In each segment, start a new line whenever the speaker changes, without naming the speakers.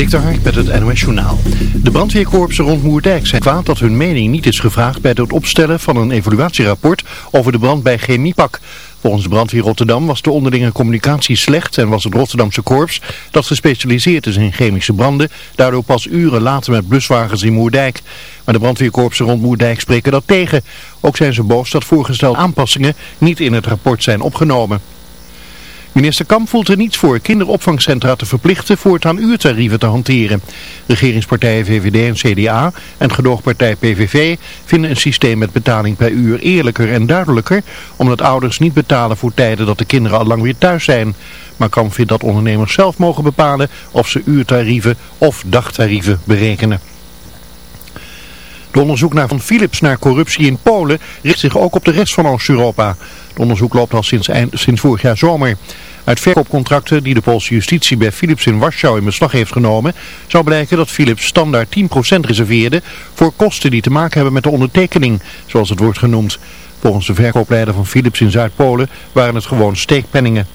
Dik met het NOS Journaal. De brandweerkorpsen rond Moerdijk zijn kwaad dat hun mening niet is gevraagd bij het opstellen van een evaluatierapport over de brand bij Chemiepak. Volgens brandweer Rotterdam was de onderlinge communicatie slecht en was het Rotterdamse korps, dat gespecialiseerd is in chemische branden, daardoor pas uren later met bluswagens in Moerdijk. Maar de brandweerkorpsen rond Moerdijk spreken dat tegen. Ook zijn ze boos dat voorgestelde aanpassingen niet in het rapport zijn opgenomen. Minister Kamp voelt er niets voor kinderopvangcentra te verplichten voortaan uurtarieven te hanteren. Regeringspartijen VVD en CDA en gedoogpartij PVV vinden een systeem met betaling per uur eerlijker en duidelijker, omdat ouders niet betalen voor tijden dat de kinderen al lang weer thuis zijn. Maar Kamp vindt dat ondernemers zelf mogen bepalen of ze uurtarieven of dagtarieven berekenen. De onderzoek naar van Philips naar corruptie in Polen richt zich ook op de rest van Oost-Europa. Het onderzoek loopt al sinds, eind, sinds vorig jaar zomer. Uit verkoopcontracten die de Poolse justitie bij Philips in Warschau in beslag heeft genomen, zou blijken dat Philips standaard 10% reserveerde voor kosten die te maken hebben met de ondertekening, zoals het wordt genoemd. Volgens de verkoopleider van Philips in Zuid-Polen waren het gewoon steekpenningen.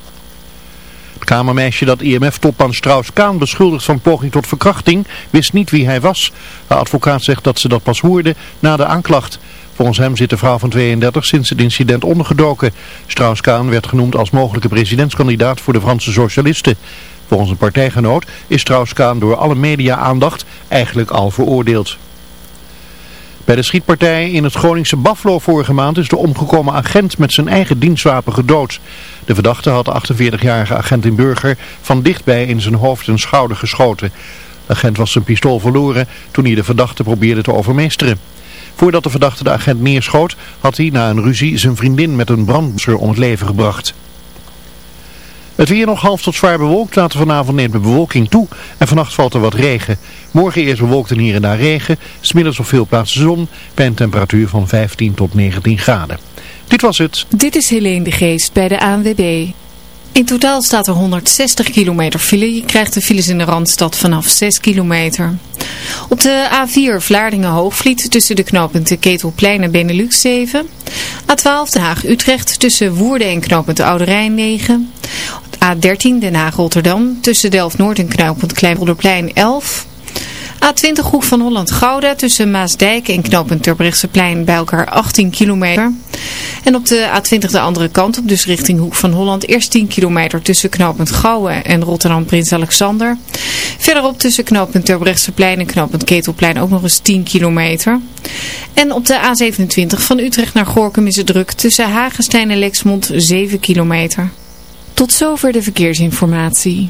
Kamermeisje dat IMF-topman Strauss-Kaan beschuldigt van poging tot verkrachting wist niet wie hij was. De advocaat zegt dat ze dat pas hoorde na de aanklacht. Volgens hem zit de vrouw van 32 sinds het incident ondergedoken. Strauss-Kaan werd genoemd als mogelijke presidentskandidaat voor de Franse socialisten. Volgens een partijgenoot is Strauss-Kaan door alle media-aandacht eigenlijk al veroordeeld. Bij de schietpartij in het Groningse Buffalo vorige maand is de omgekomen agent met zijn eigen dienstwapen gedood. De verdachte had de 48-jarige agent in Burger van dichtbij in zijn hoofd en schouder geschoten. De agent was zijn pistool verloren toen hij de verdachte probeerde te overmeesteren. Voordat de verdachte de agent neerschoot, had hij na een ruzie zijn vriendin met een brandblusser om het leven gebracht. Het weer nog half tot zwaar bewolkt, later vanavond neemt de bewolking toe en vannacht valt er wat regen. Morgen eerst bewolkt en hier en daar regen, smiddags op veel plaatsen zon, bij een temperatuur van 15 tot 19 graden. Dit was het.
Dit is Helene de Geest bij de ANWB. In totaal staat er 160 kilometer file. Je krijgt de files in de Randstad vanaf 6 kilometer. Op de A4 Vlaardingen-Hoogvliet tussen de knooppunten Ketelplein en Benelux 7. A12 Den Haag-Utrecht tussen Woerden en knooppunt Oude Rijn 9. A13 Den Haag-Rotterdam tussen Delft-Noord en knooppunt Kleinpolderplein 11. A20 Hoek van Holland-Gouda tussen Maasdijk en knooppunt Terbrechtseplein bij elkaar 18 kilometer. En op de A20 de andere kant op, dus richting Hoek van Holland, eerst 10 kilometer tussen knooppunt Gouwen en Rotterdam Prins Alexander. Verderop tussen knooppunt Terbrechtseplein en knooppunt Ketelplein ook nog eens 10 kilometer. En op de A27 van Utrecht naar Gorkum is het druk tussen Hagenstein en Lexmond 7 kilometer. Tot zover de verkeersinformatie.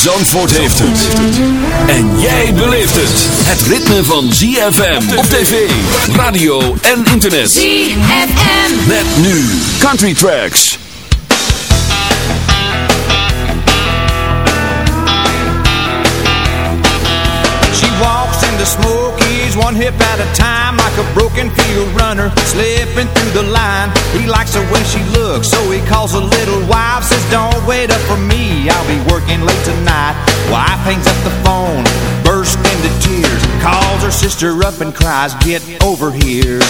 Zandvoort heeft het. En jij beleeft het. Het ritme van ZFM op tv, radio en internet.
ZFM.
Met nu Country Tracks.
She walks in the one hip at a time like a broken field runner slipping through the line. He likes the way she looks, so he calls a little wife, says don't wait up for me, I'll be working late tonight. Wife hangs up the phone, bursts into tears, calls her sister up and cries, get over here.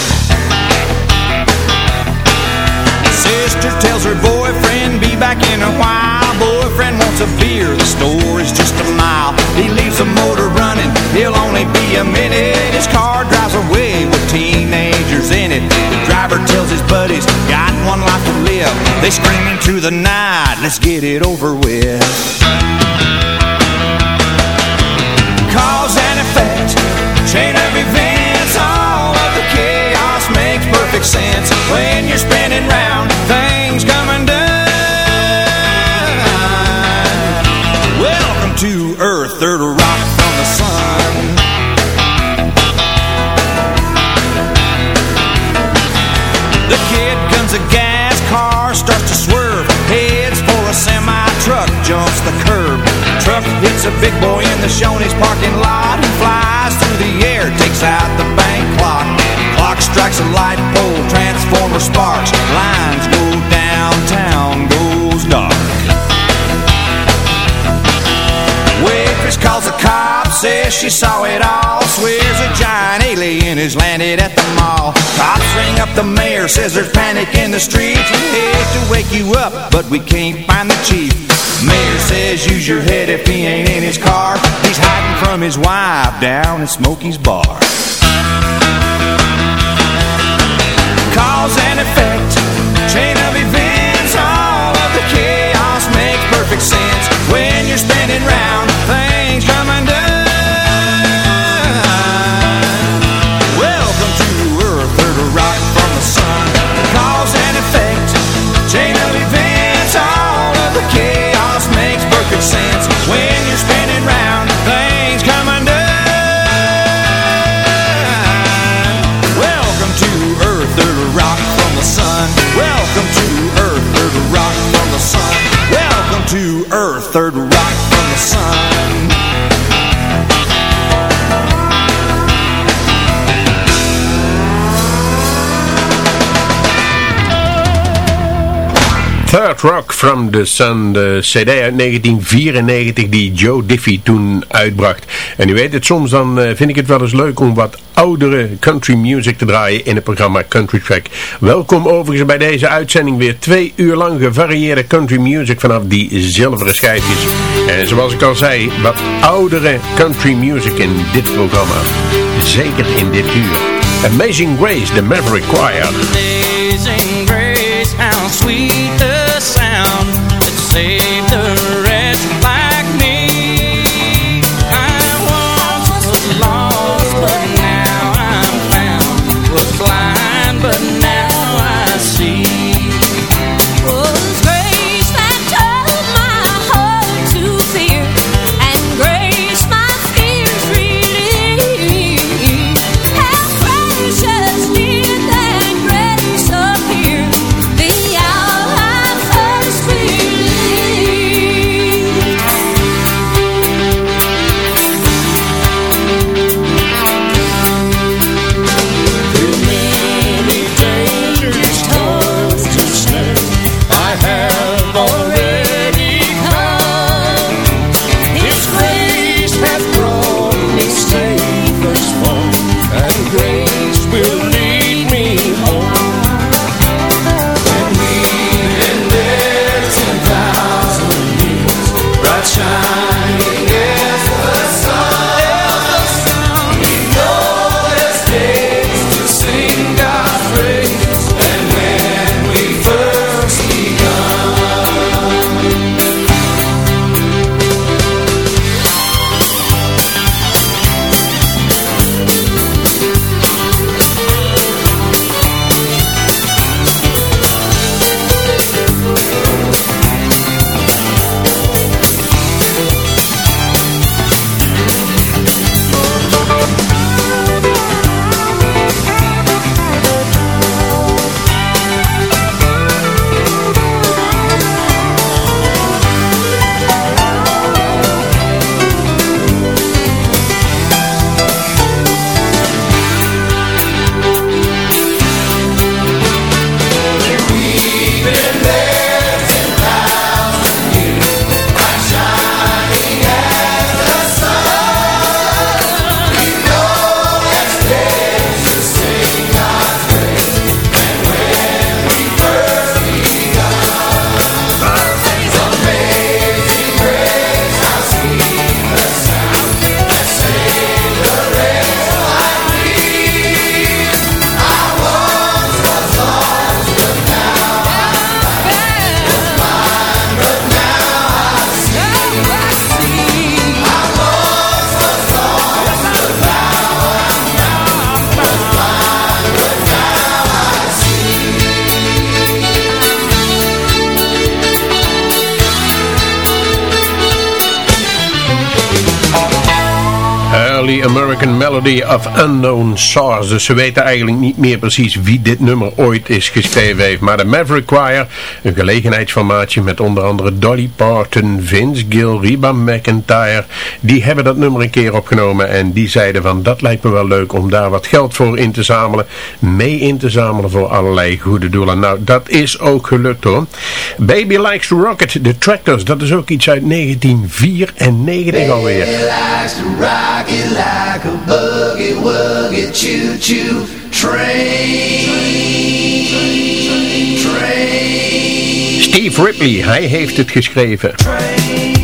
Sister tells her boyfriend, be back in a while. Boyfriend wants a beer, the store is just a mile. He leaves the motor running, he'll only be a minute. His car drives away with teenagers in it. The driver tells his buddies, got one life to live. They scream into the night, let's get it over with. Cause and effect, chain of events, all of the chaos makes perfect sense when you're spinning round Hits a big boy in the Shoney's parking lot, and flies through the air, takes out the bank clock. Clock strikes a light pole, transformer sparks, lines go downtown, goes dark. Waitress calls the cops, says she saw it all. Swears a giant alien has landed at the mall. Cops ring up the mayor, says there's panic in the streets We hate to wake you up, but we can't find the chief Mayor says use your head if he ain't in his car. He's hiding from his wife down at Smokey's bar. Cause and effect, chain of events All of the chaos makes perfect sense Rock from the Sun,
de cd uit 1994 die Joe Diffie toen uitbracht. En u weet het, soms dan eh, vind ik het wel eens leuk om wat oudere country music te draaien in het programma Country Track. Welkom overigens bij deze uitzending weer twee uur lang gevarieerde country music vanaf die zilveren schijfjes. En zoals ik al zei, wat oudere country music in dit programma. Zeker in dit uur. Amazing Grace, the Maverick Choir.
Amazing grace, how sweet
Melody of Unknown Source. Dus ze weten eigenlijk niet meer precies wie dit nummer ooit is geschreven heeft. Maar de Maverick Choir, een gelegenheidsformaatje met onder andere Dolly Parton, Vince Gill, Reba McIntyre. Die hebben dat nummer een keer opgenomen en die zeiden van dat lijkt me wel leuk om daar wat geld voor in te zamelen. Mee in te zamelen voor allerlei goede doelen. Nou, dat is ook gelukt hoor. Baby Likes to Rocket, The Tractors, dat is ook iets uit 1994 alweer.
Baby likes like a. Woogie woogie choo choo train.
Steve Ripley, hij heeft het geschreven.
Train.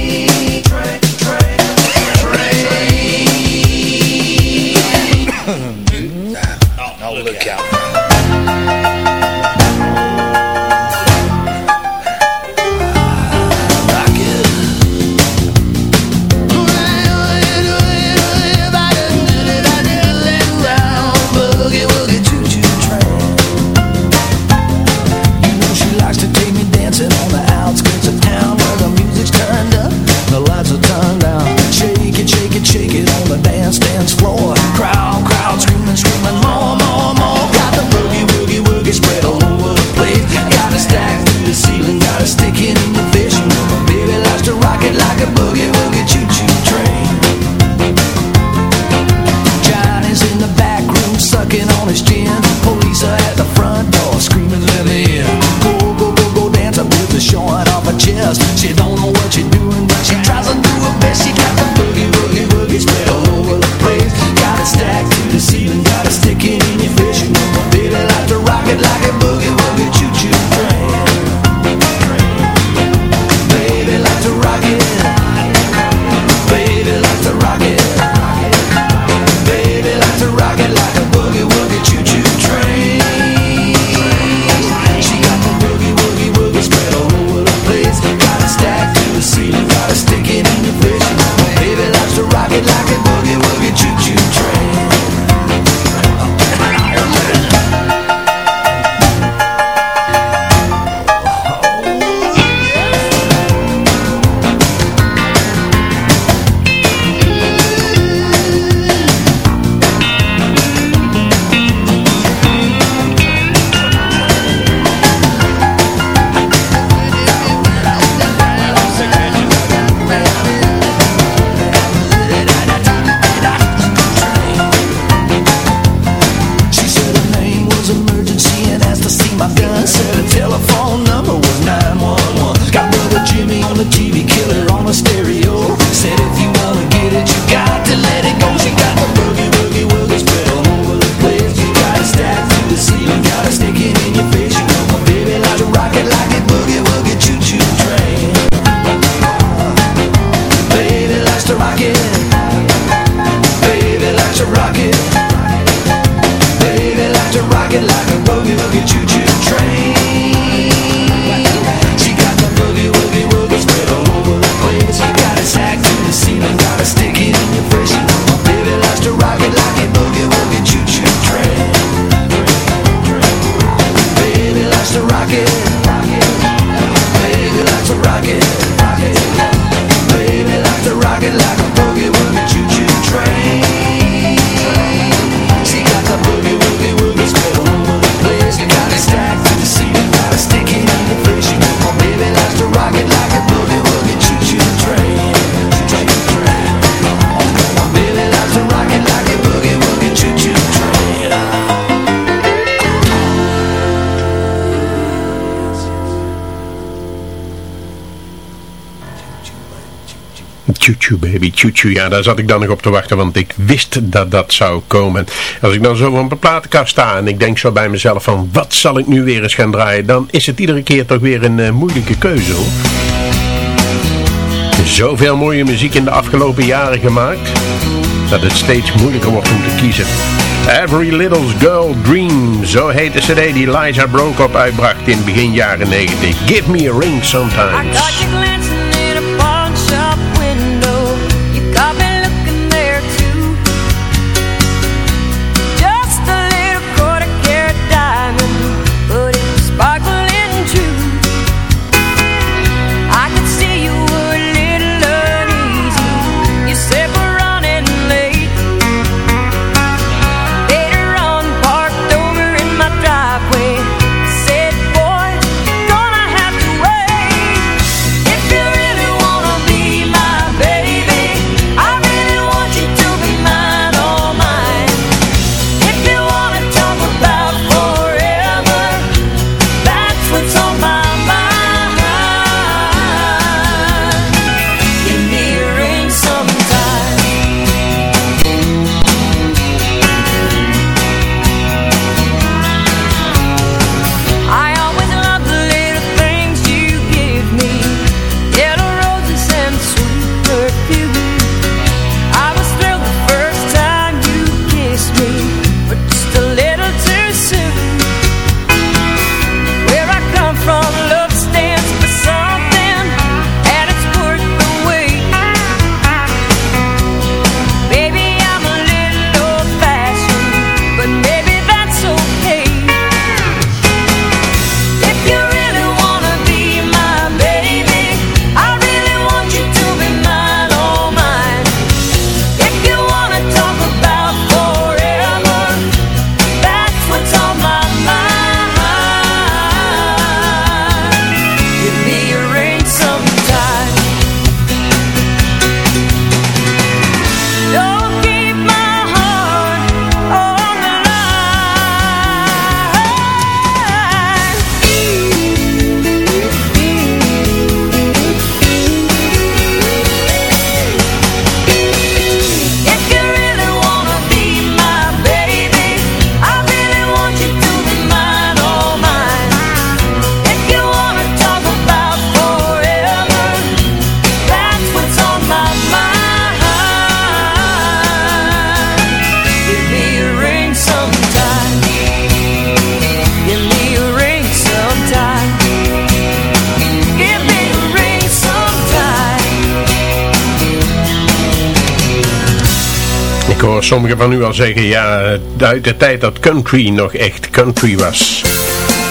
Ja, daar zat ik dan nog op te wachten, want ik wist dat dat zou komen. Als ik dan zo aan de platenkast sta en ik denk zo bij mezelf van wat zal ik nu weer eens gaan draaien, dan is het iedere keer toch weer een eh, moeilijke keuze hoor. Zoveel mooie muziek in de afgelopen jaren gemaakt, dat het steeds moeilijker wordt om te kiezen. Every Little Girl Dream, zo heet de cd die Liza Brokop uitbracht in begin jaren 90. Give me a ring sometimes. Sommigen van u al zeggen, ja, uit de tijd dat country nog echt country was.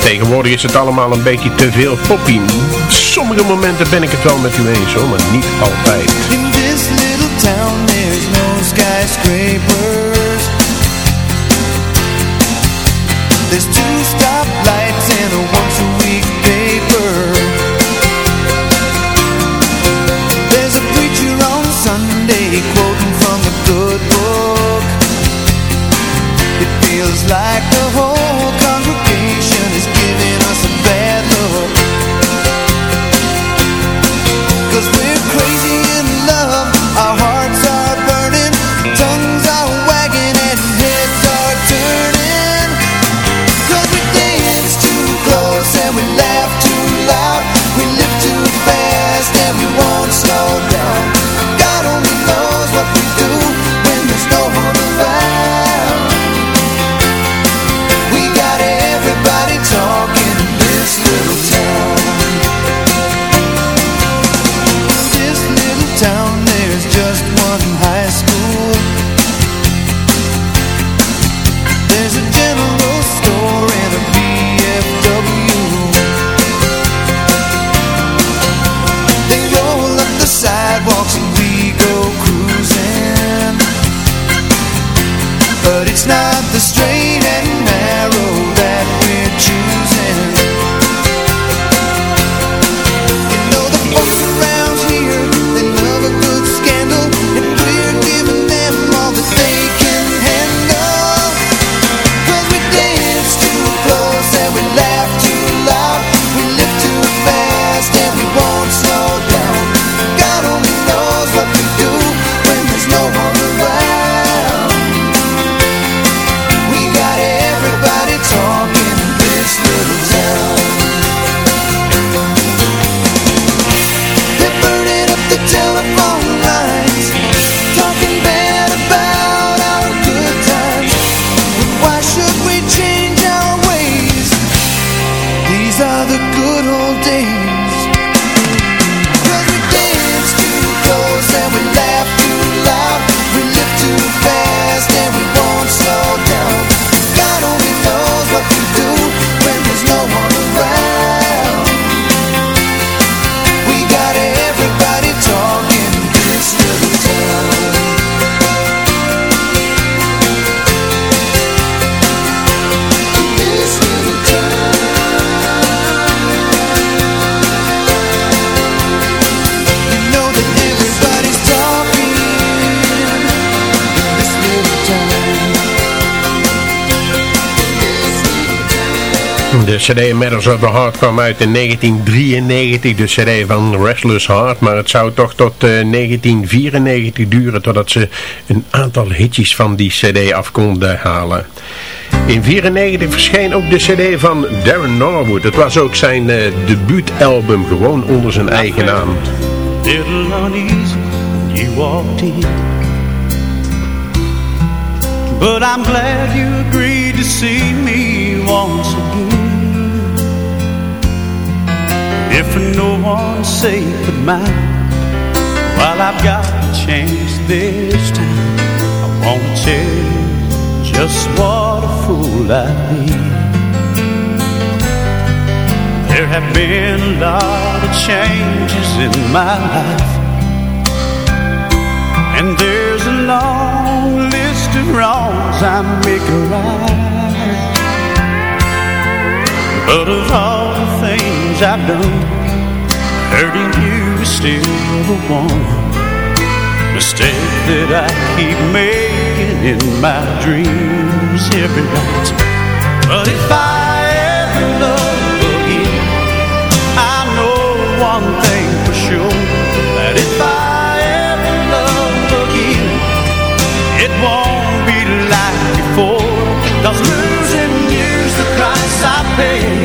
Tegenwoordig is het allemaal een beetje te veel poppy. Sommige momenten ben ik het wel met u eens hoor, maar niet altijd.
In this little town there's no skyscrapers
De cd Matters of the Heart kwam uit in 1993, de cd van Restless Heart. Maar het zou toch tot eh, 1994 duren totdat ze een aantal hitjes van die cd af konden halen. In 1994 verscheen ook de cd van Darren Norwood. Het was ook zijn eh, debuutalbum, gewoon onder zijn eigen naam.
But I'm glad you agreed to see me once If no one's sake but mine While I've got a chance this time I want to tell just what a fool I've been There have been a lot of changes in my life And there's a long list of wrongs I'm making right. But of all the things I've done Hurting you is still the one Mistake that I keep making in my dreams every night. But if I ever love again I know one thing for sure That if I ever love again It won't be like before. Cause losing you's the price I pay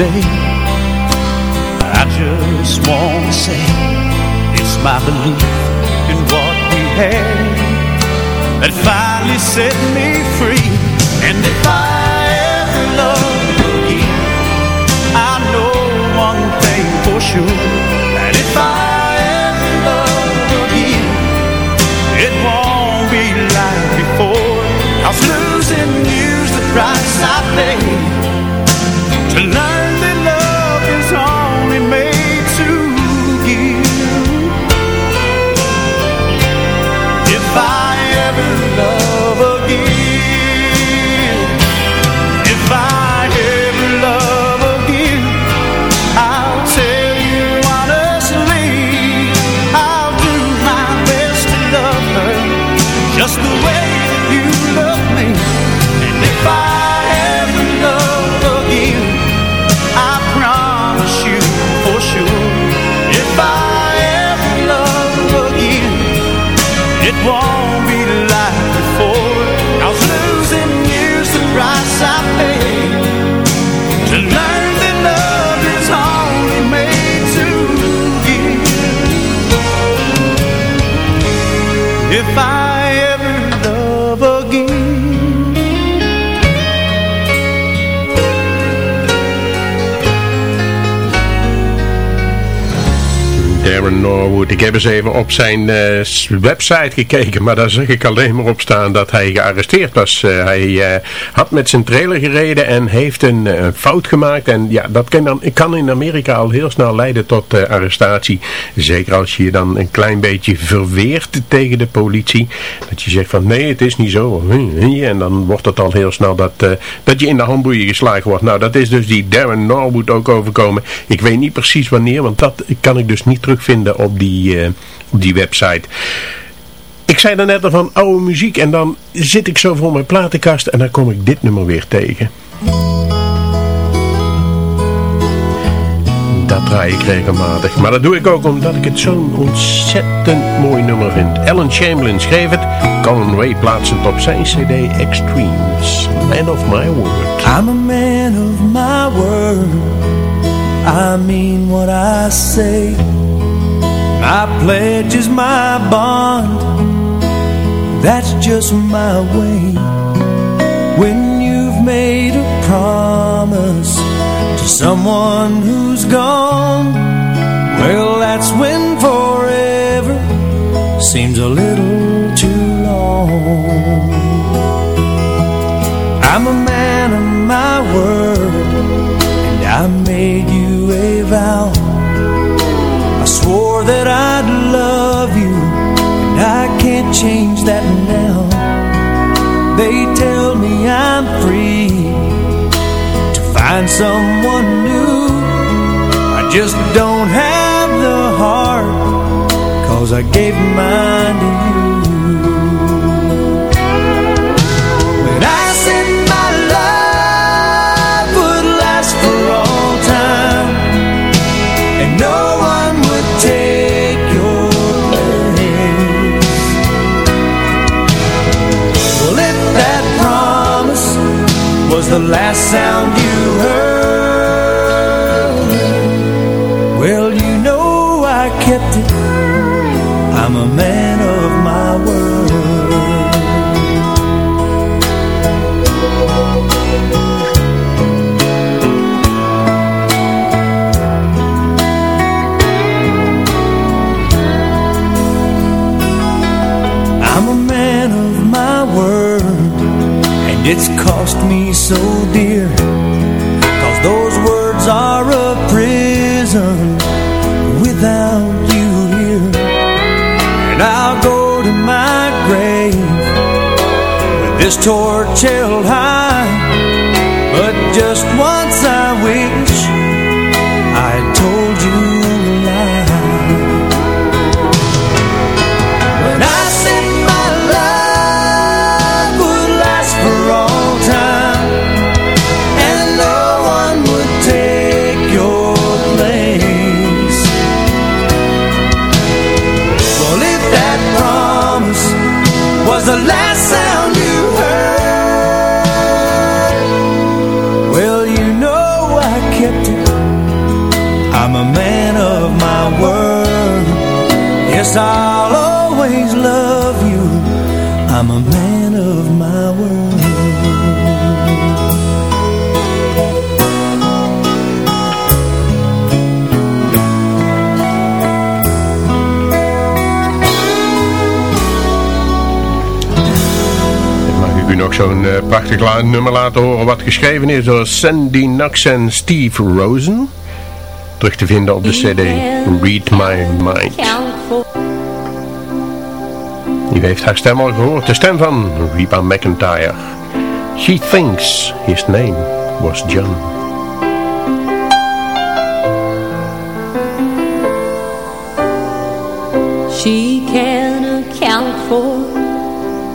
today. I just want to say it's my belief in what we had that finally set me free. And if I ever love again, I know one thing for sure that if I ever love again, it won't be like before. Cause losing you's the price I pay to learn it won't be like before. Cause losing you's the price I pay to learn that love is only made to give. If I
Darren Norwood. Ik heb eens even op zijn eh, website gekeken, maar daar zag ik alleen maar op staan dat hij gearresteerd was. Eh, hij eh, had met zijn trailer gereden en heeft een fout gemaakt. En ja, dat kan, dan, kan in Amerika al heel snel leiden tot arrestatie. Zeker als je je dan een klein beetje verweert tegen de politie. Dat je zegt van nee, het is niet zo. En dan wordt het al heel snel dat, dat je in de handboeien geslagen wordt. Nou, dat is dus die Darren Norwood ook overkomen. Ik weet niet precies wanneer, want dat kan ik dus niet terugvinden op die, eh, op die website. Ik zei daarnet al van oude muziek en dan zit ik zo voor mijn platenkast en dan kom ik dit nummer weer tegen. Dat draai ik regelmatig. Maar dat doe ik ook omdat ik het zo'n ontzettend mooi nummer vind. Alan Chamberlain schreef het. Colin Ray plaatst het op zijn cd Extremes. Man of my word.
I'm a man of my word. I mean what I say. My pledge is my bond. That's just my way. When you've made a promise to someone who's gone, well, that's when forever seems a little too long. I'm a man of my word, and I made you a vow. Swore that I'd love you, and I can't change that now. They tell me I'm free to find someone new. I just don't have the heart, cause I gave mine to you. The last sound you heard. Well, you know I kept it. I'm a man it's cost me so dear Cause those words are a prison Without you here. And I'll go to my grave With this torch held high
I'm a man of my
u nog zo'n eh, prachtig nummer laten horen wat geschreven is door Sandy Knox en Steve Rosen. Terug te vinden op de cd Read My Mind. U heeft haar stem al gehoord, de stem van Reba McIntyre. She thinks his name was John.
She can account for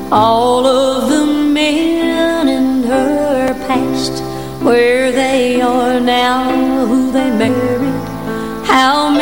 all of the men in her past, where they are now, who they married, how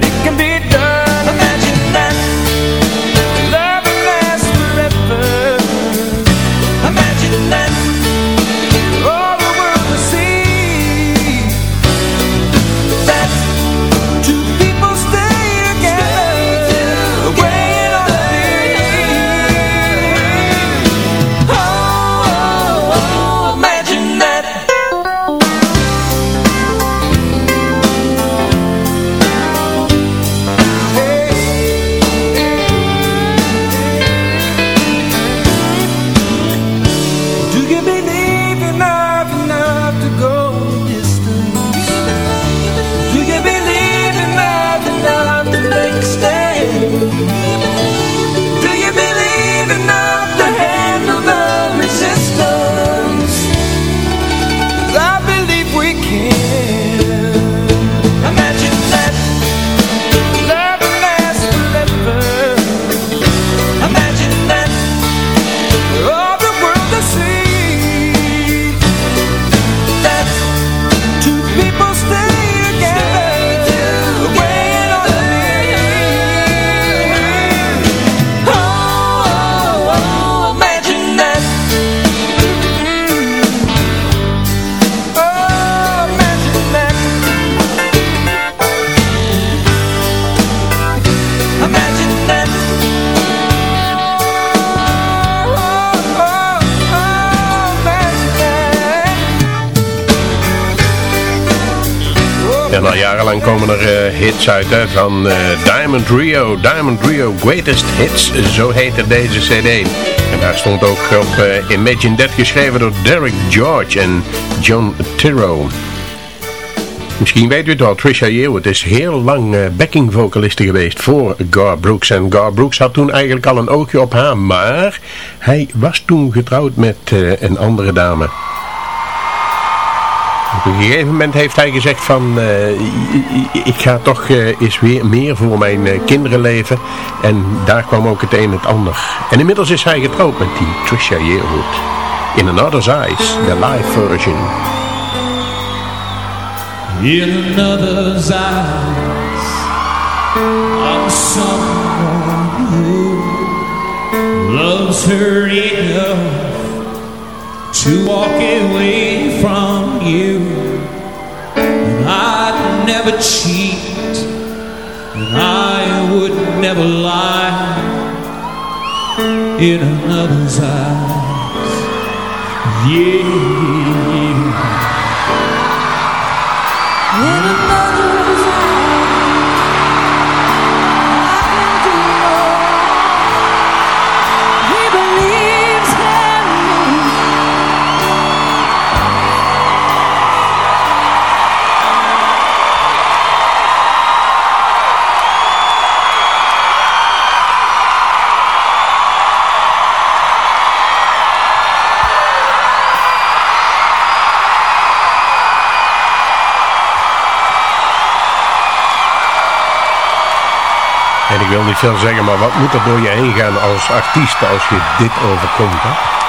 can be
van eh, Diamond Rio. Diamond Rio Greatest Hits, zo heette deze cd. En daar stond ook op eh, Imagine That geschreven door Derek George en John Tiro. Misschien weet u het wel, Trisha Yearwood is heel lang eh, backing vocaliste geweest voor Gar Brooks. En Gar Brooks had toen eigenlijk al een oogje op haar, maar hij was toen getrouwd met een andere dame. Op een gegeven moment heeft hij gezegd van, eh, ik ga toch eh, eens weer meer voor mijn eh, kinderen leven. En daar kwam ook het een en het ander. En inmiddels is hij getrouwd met die Trisha Yearwood. In Another's Eyes, de live version.
in another's eyes of someone who loves her enough to walk away from you. And I'd never cheat, and I would never lie in another's eyes. Yeah.
Wil niet veel zeggen, maar wat moet er door je heen gaan als artiest als je dit overkomt? Hè?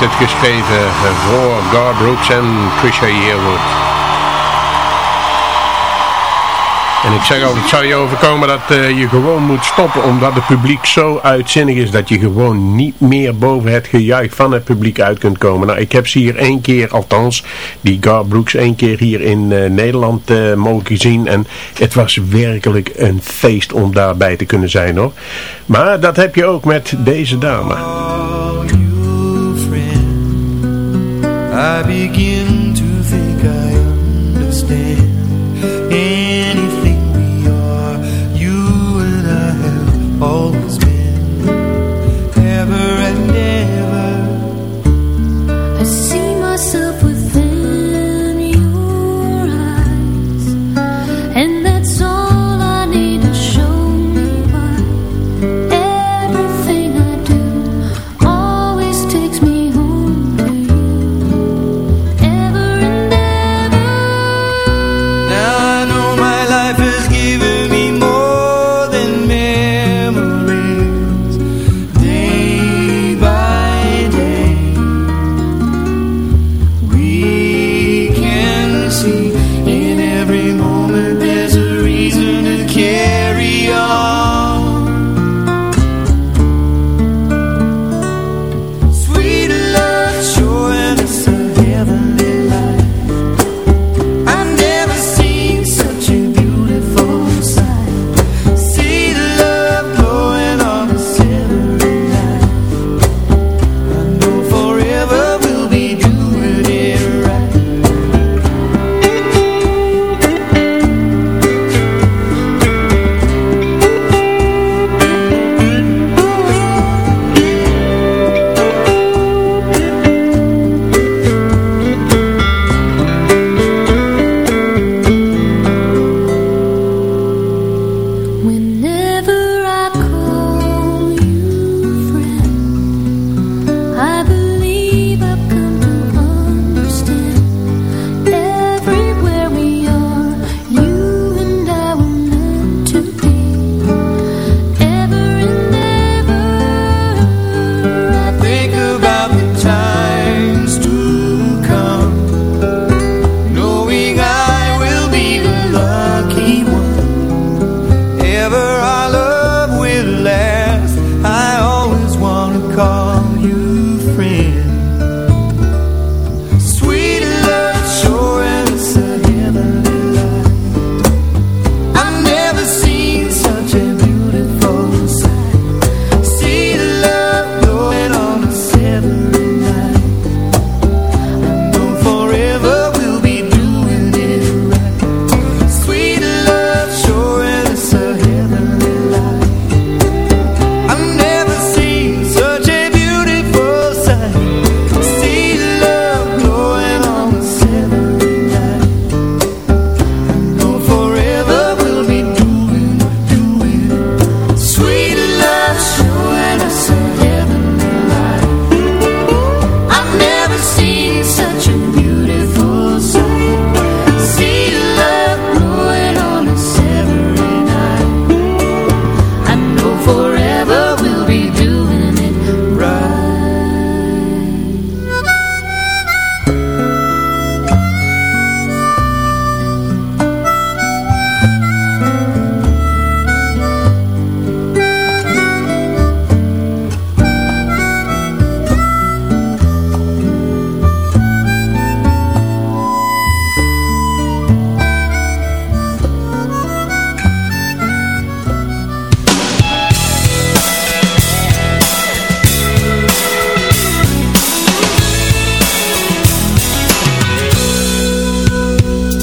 Het geschreven voor Gar Brooks en Trisha Yearwood. En ik zeg altijd, zou je overkomen dat eh, je gewoon moet stoppen omdat het publiek zo uitzinnig is dat je gewoon niet meer boven het gejuich van het publiek uit kunt komen. Nou, ik heb ze hier één keer, althans, die Gar Brooks één keer hier in eh, Nederland eh, mogen zien en het was werkelijk een feest om daarbij te kunnen zijn hoor. Maar dat heb je ook met deze dame.
I begin to think I understand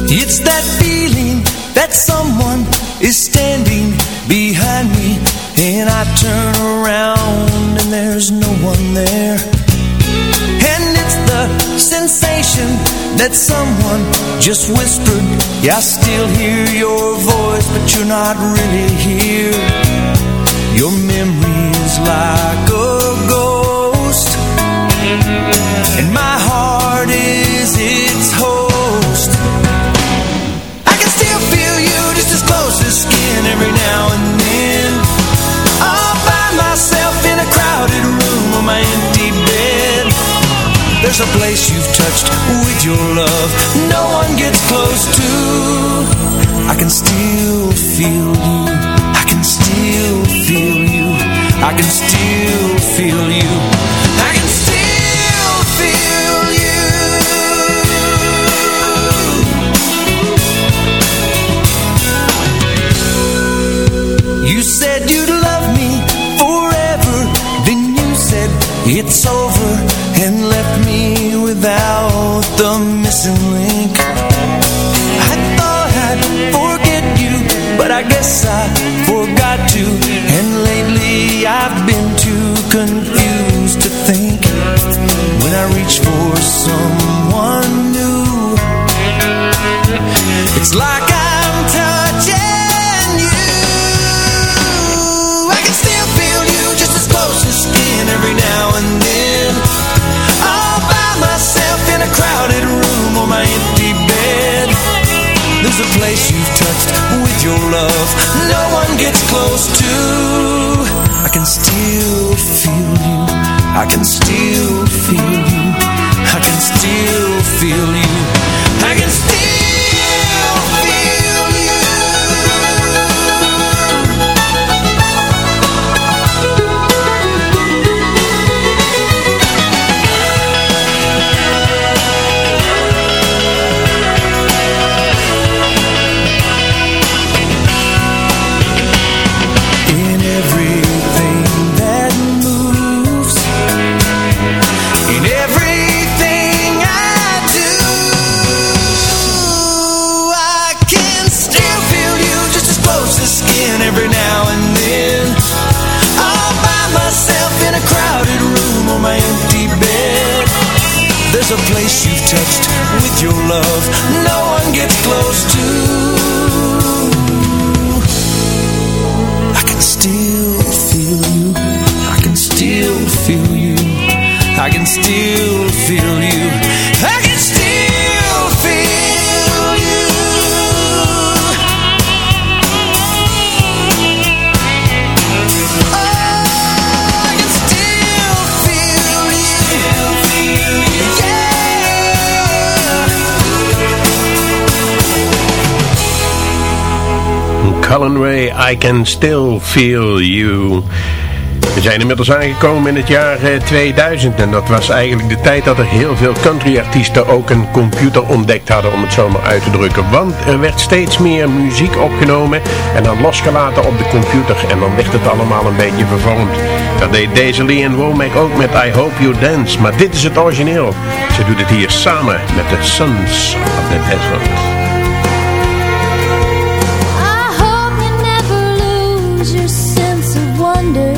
It's that feeling that someone is standing behind me And I turn around and there's no one there. And it's the sensation that someone just whispered Yeah, I still hear your voice but you're not really here. Your memory is like a ghost And my heart is every now and then. All by myself in a crowded room on my empty bed. There's a place you've touched with your love No one gets close to. I can still feel you. I can still feel you. I can still feel you confused to think When I reach for someone new. It's like I'm touching you. I can still feel you just as close as skin every now and then. All by myself in a crowded room on my empty bed. There's a place you've touched with your love. No one gets close to I can still feel
Ray, I Can Still Feel You. We zijn inmiddels aangekomen in het jaar eh, 2000 en dat was eigenlijk de tijd dat er heel veel countryartiesten ook een computer ontdekt hadden om het zo maar uit te drukken. Want er werd steeds meer muziek opgenomen en dan losgelaten op de computer en dan werd het allemaal een beetje vervormd. Dat deed Daisy Lee en Womack ook met I Hope You Dance, maar dit is het origineel. Ze doet het hier samen met de Sons of the Desert.
Wonder.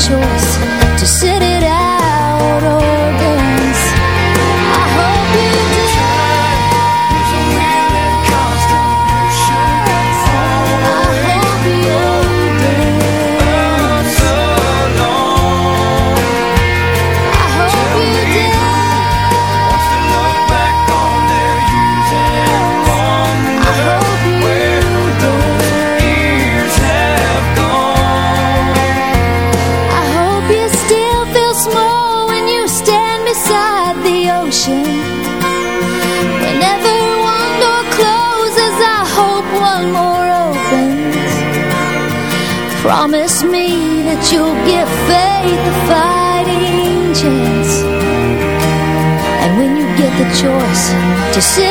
Choice to sit it 这
是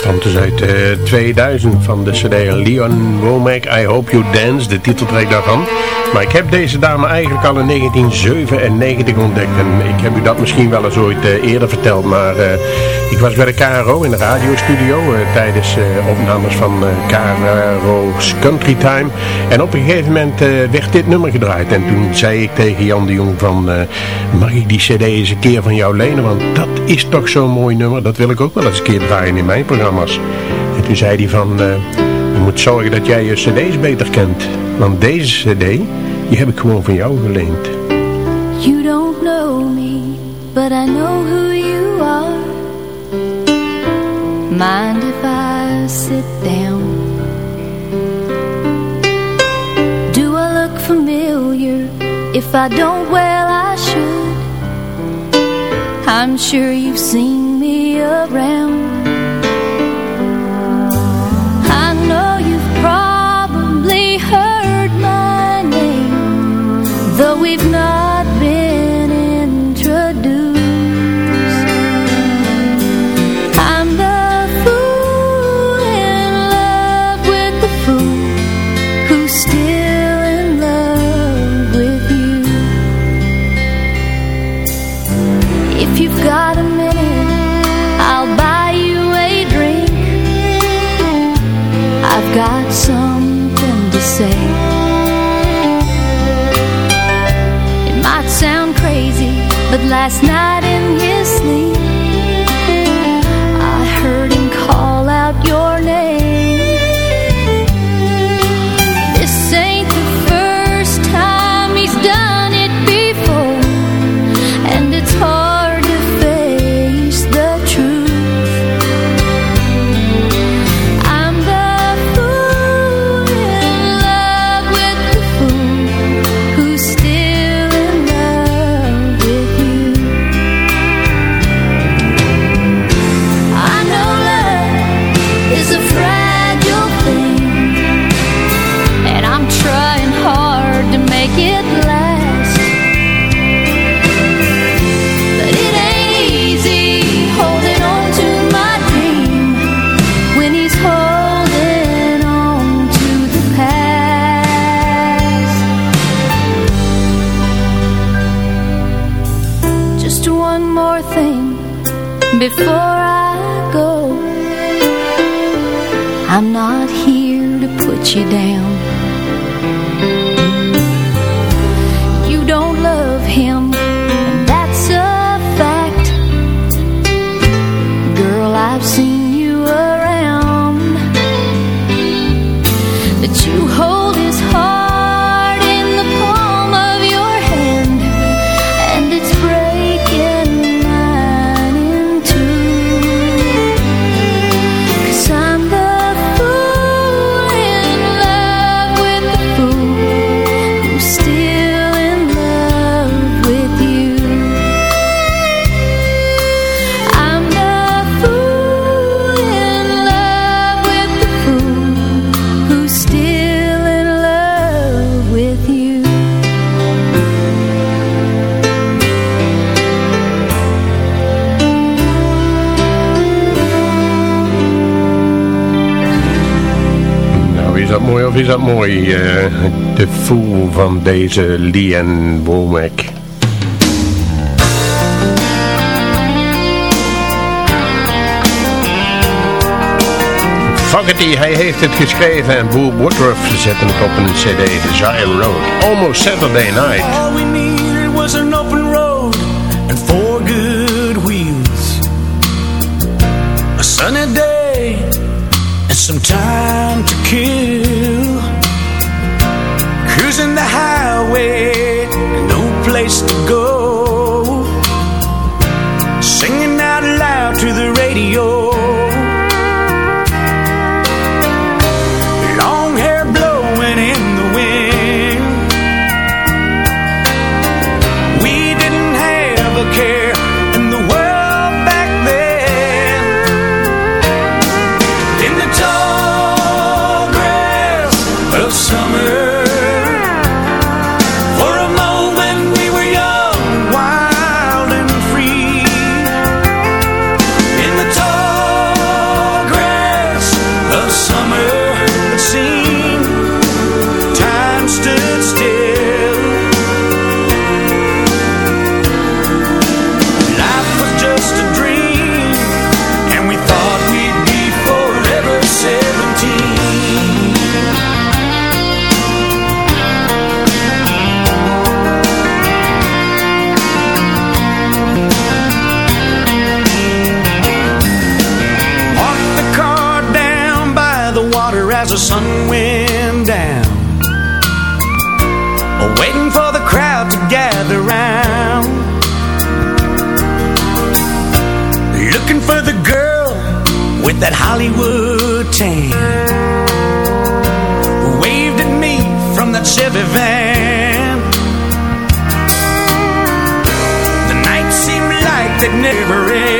stamt dus uit eh, 2000 van de cd Leon Womack, I Hope You Dance, de titeltrack daarvan. Maar ik heb deze dame eigenlijk al in 1997 ontdekt. En ik heb u dat misschien wel eens ooit eh, eerder verteld, maar eh, ik was bij de KRO in de radiostudio eh, tijdens eh, opnames van eh, KRO's Country Time. En op een gegeven moment werd dit nummer gedraaid. En toen zei ik tegen Jan de Jong van, mag ik die cd eens een keer van jou lenen? Want dat is toch zo'n mooi nummer, dat wil ik ook wel eens een keer draaien in mijn programma's. En toen zei hij van, je moet zorgen dat jij je cd's beter kent. Want deze cd, die heb ik gewoon van jou geleend.
You don't know me, but I know who you. Mind if I sit down? Do I look familiar? If I don't, well, I should. I'm sure you've seen me around. I know you've probably heard my name, though we've not last night
of is dat mooi? eh, de Fool van deze Lian Womack. Fogerty, hij heeft het geschreven en Bob Woodruff zette het op een cd, Zion Road. Almost Saturday Night.
All we needed was an open road and four good wheels. A sunny day and some time to kill. Highway and no place to go. Singing out loud to the radio. The sun went down. Waiting for the crowd to gather round. Looking for the girl with that Hollywood tan Who Waved at me from that Chevy van The night seemed like they'd never end